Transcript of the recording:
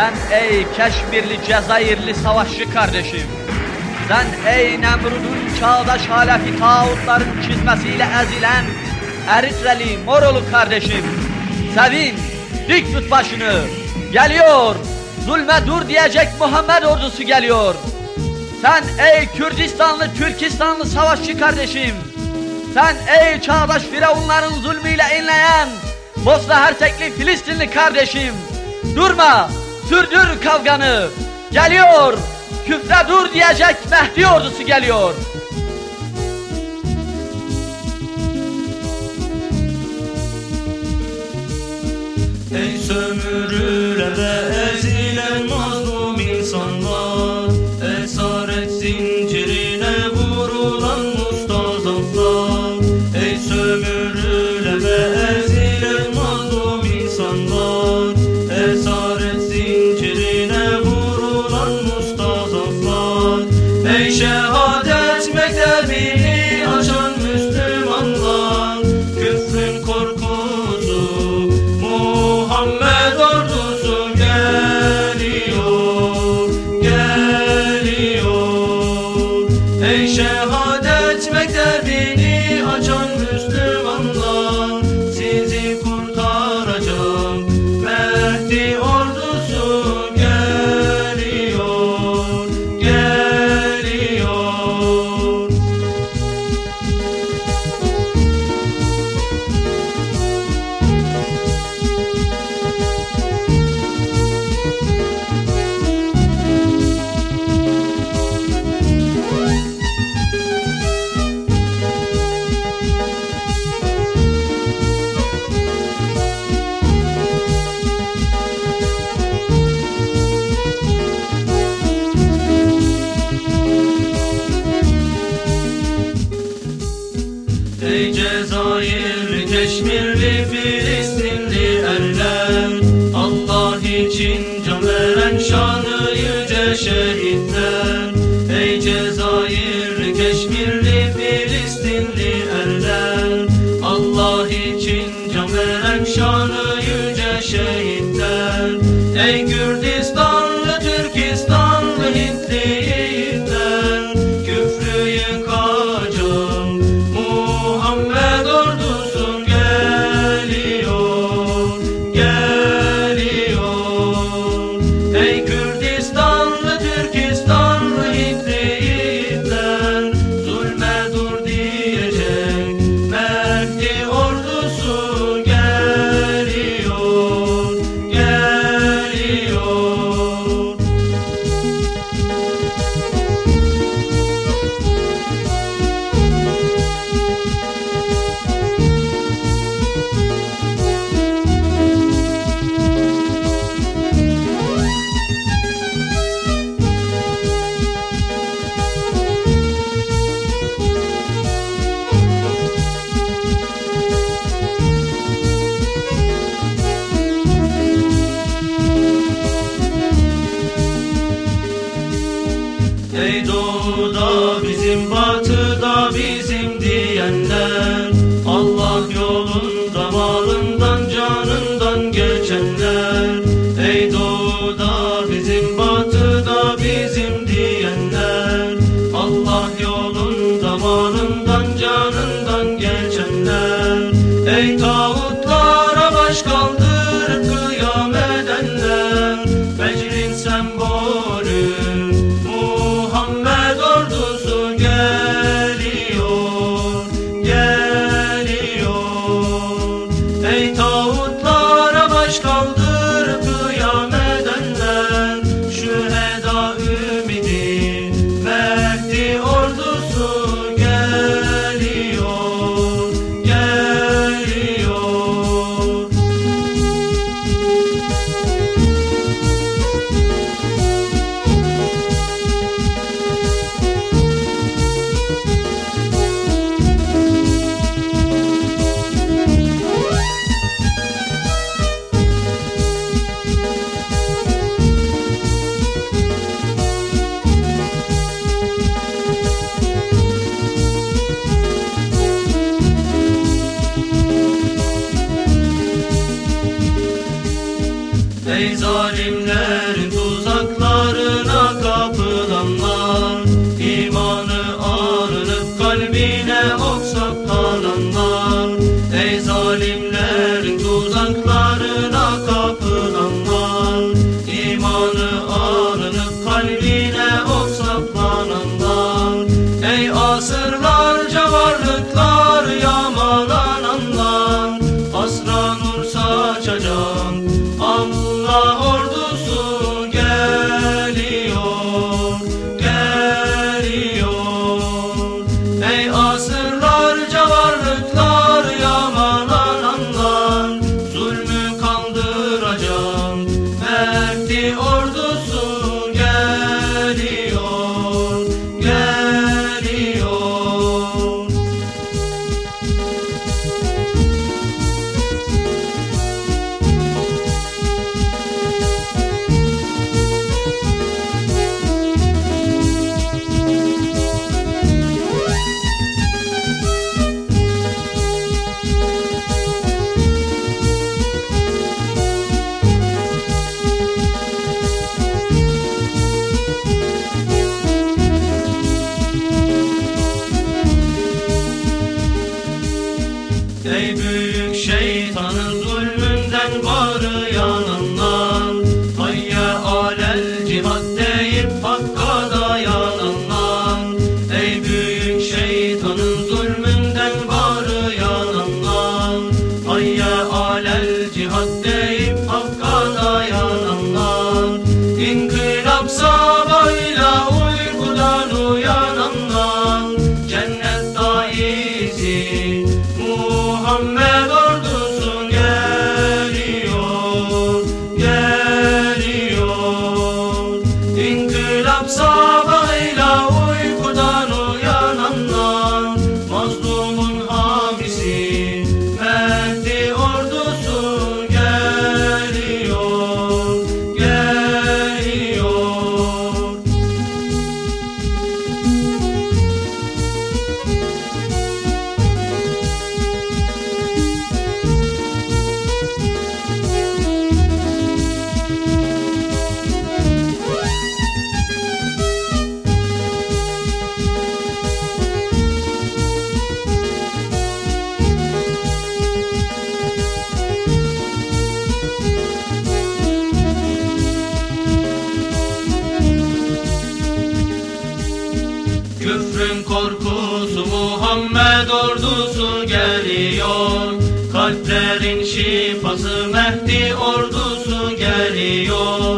Sen ey Keşmirli Cezayirli savaşçı kardeşim. Sen ey Nemrud'un çağdaş halefi tağutların çizmesiyle ezilen Eritreli Morolu kardeşim. Sevin, dik tut başını. Geliyor, zulme dur diyecek Muhammed ordusu geliyor. Sen ey Kürdistanlı, Türkistanlı savaşçı kardeşim. Sen ey çağdaş firavunların zulmüyle inleyen Bosna Hersekli Filistinli kardeşim. Durma, sürdür kavganı. Geliyor, küfre dur diyecek Mehdi ordusu geliyor. Ey sömürülen some love. Şehitler. Ey Kürdistanlı, Ey doğuda bizim batıda Dinamo Hunday. Geliyor. Kalplerin şifası Mehdi ordusu geliyor